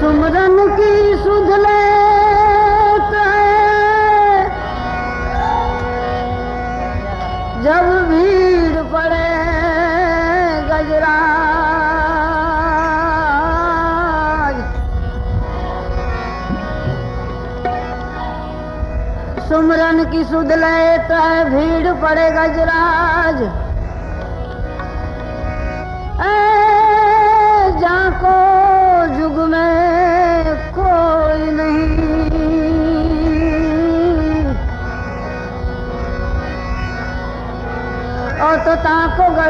सुमरन की सुध ले जब भीड़ पड़े गजराज सुमरन की सुध लेता भीड़ पड़े गजराज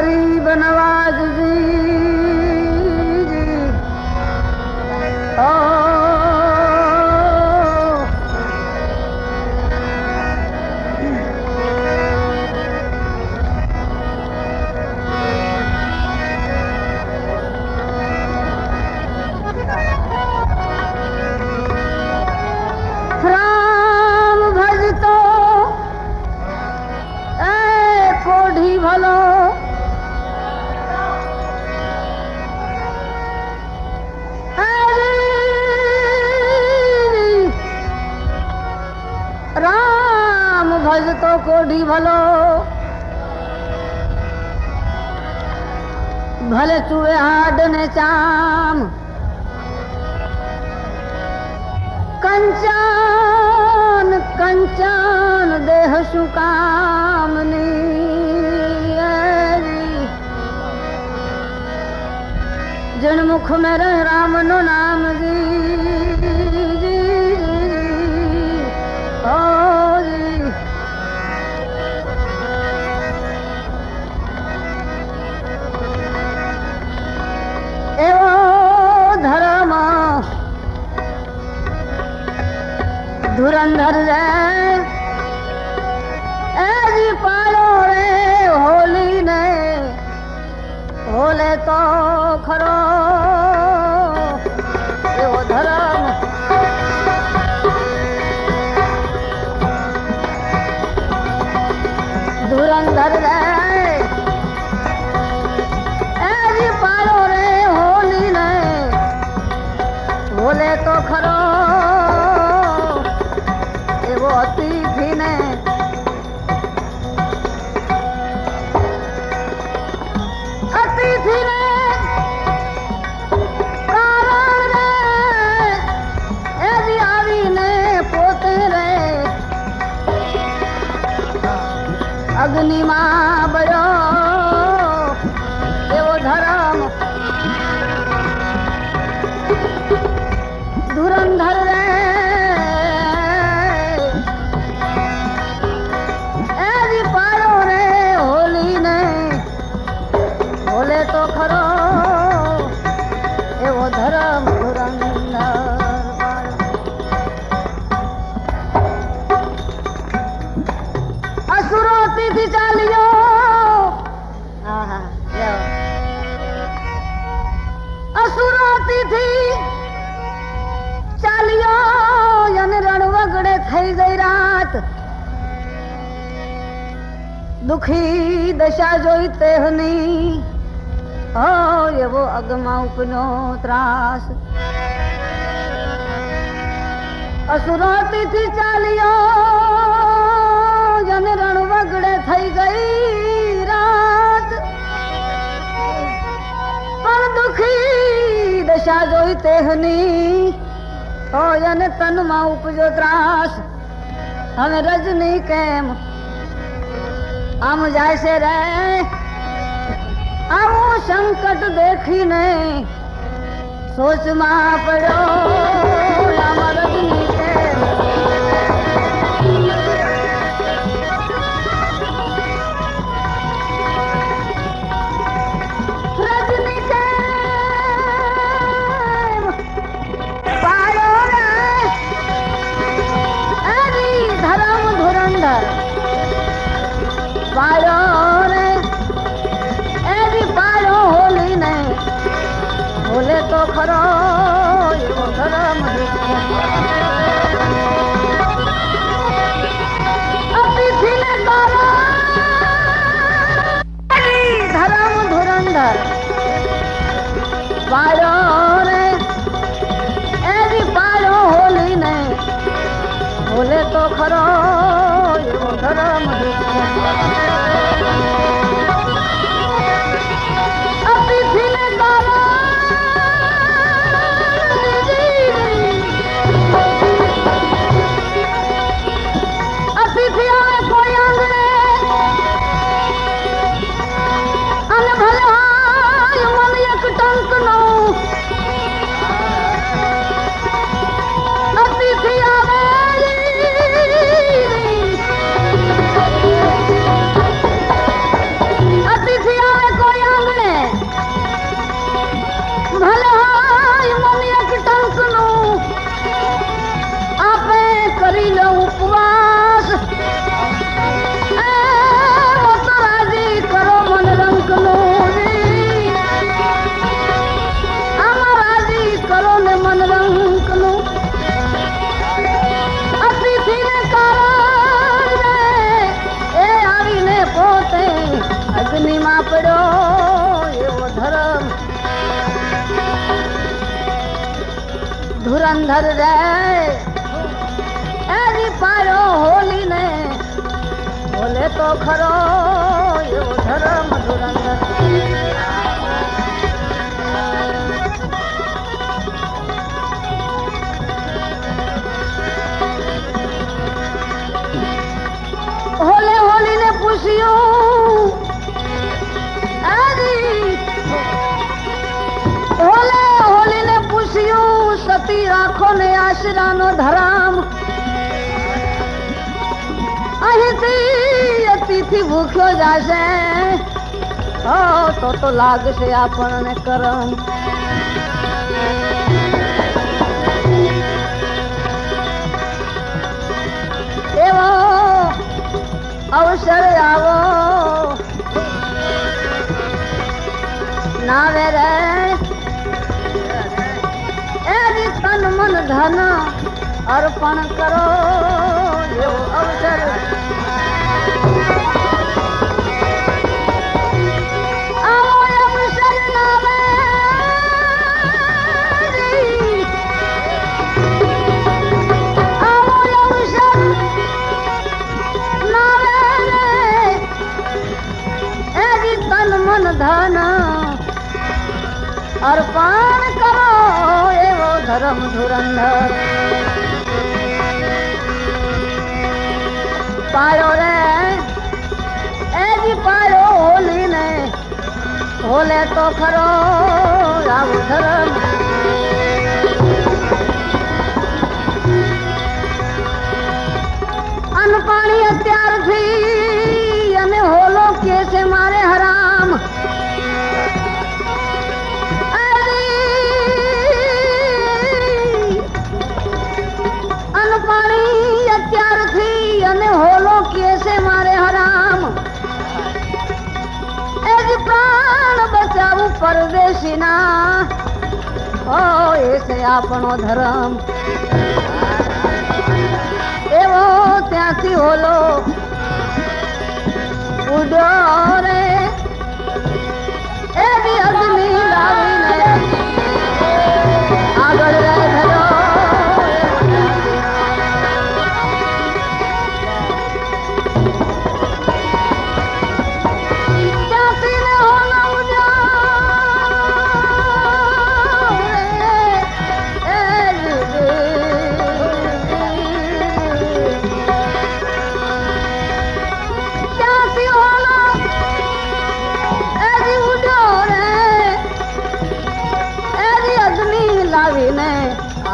ताको गरीब લાલ ચુએ હાડ ને ચામ. કંચન કંચન દેહ શું કામની જણમુખ મેં રામનું નામ જી. ધુરંધર રે એજી પાડો રે હોલી ને હોલે તો ખરો દુખી દશા જોઈ તેહની. એવો અગમા ઉપનો ત્રાસ. અસુરાતીથી ચાલ્યો, જન રણ વગડે થઈ ગઈ રાત. પણ દુખી દશા જોઈ તેહની. હોય અને તનમાં ઉપજો ત્રાસ. હવે રજની કેમ આમ જાય છે રે. આવું સંકટ દેખીને સોચમાં પડ્યો રામ રજની ખરો એવો ધરમ ધરમ ધુરંધર. વાળો રે એવી પાડો હોલી ને હોલે તો ખરો એવો ધરમ ધુરંધર રે એની પાયો હોલી ને બોલે તો ખરો એવો ધર્મ ધુરંધર ને આશરાનો ધરામ. અહીંથી અતિથિ ભૂખ્યો જાશે. તો તો લાગશે આપણને કરમ. એવો અવસર આવો. નાવે રે મન ધન અર્પણ કરો એવો અવસર. આવો ધર્મ ધુરંધર પાયો રે એજી પાયો હોલી ને હોલે તો ખરો આવું ધર્મ પરદેશીના. ઓ એ છે આપણો ધર્મ. એવો ત્યાંથી હોલો ઉડ્યો.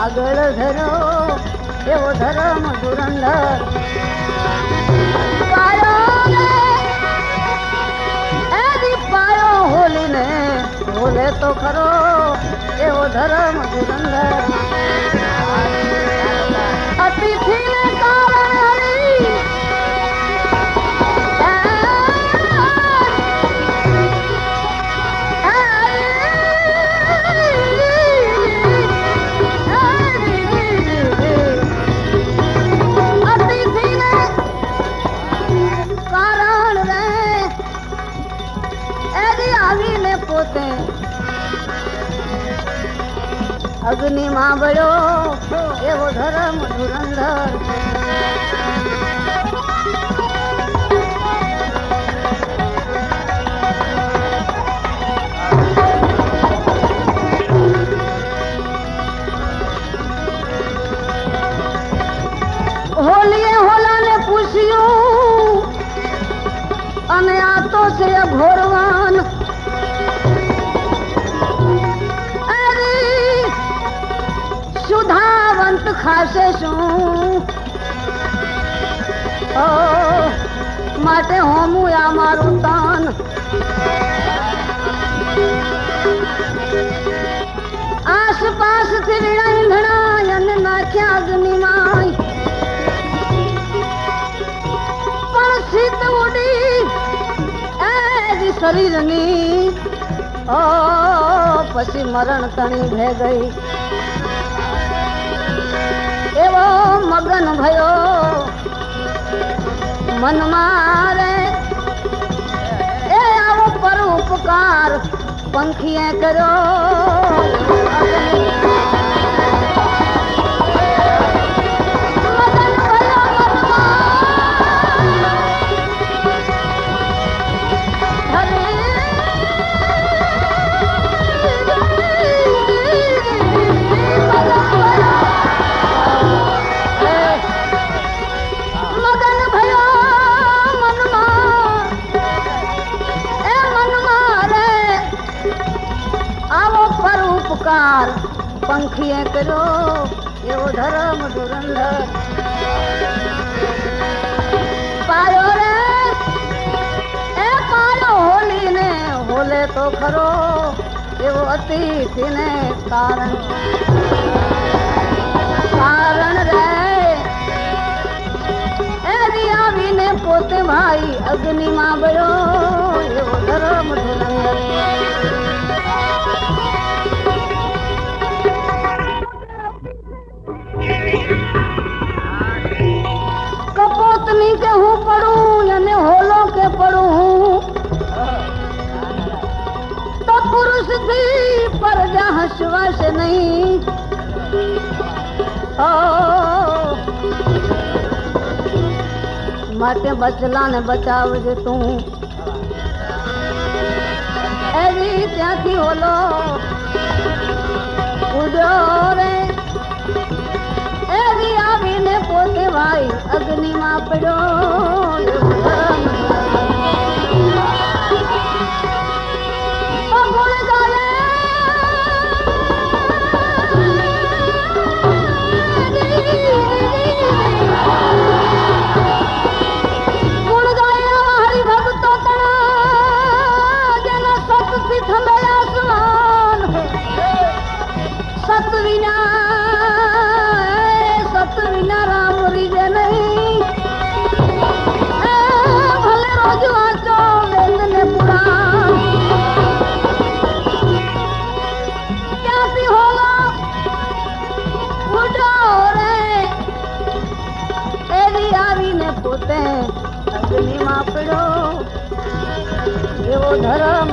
આગળ ધરો, એવો ધર્મ ધુરંધર. પાયો હોલીને હોલે તો ખરો, એવો ધર્મ ધુરંધર. અતિથિને કારણ હરી અગ્નિમાં બળ્યો એવો ધર્મ ધુરંધર. હોલીએ હોલાને પૂછ્યું અને આ તો છે ઘોરવાન ખાશે શું? માટે હોમું આ મારું તાન. આસપાસ વીણા ઈંધણા અને નાખ્યા અગ્નિમાં પણ સીત ઉડી એજી શરીરની. ઓ, પછી મરણ તણી ભે ગઈ એવો મગન ભયો. મન મારે એ આવો પર ઉપકાર પંખીએ કર્યો. અતિથિને કારણ કારણ રે. એની આવીને પોતે ભાઈ અગ્નિમાં બળ્યો એવો ધર્મ રાજા હસવાશે નહીં માટે બચલાને બચાવજે તું એવી ત્યાંથી ઓલો ઉડ્યો રે એવી આવીને પોતે ભાઈ અગ્નિમાં પડ્યો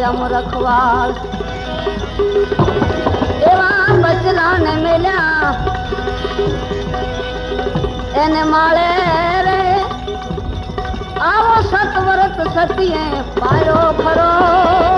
સ્વયં રખવાળ એવા બચલાને મેલ્યા. એને માળે રે. આવો સતવરત સતીએ પાયો ખરો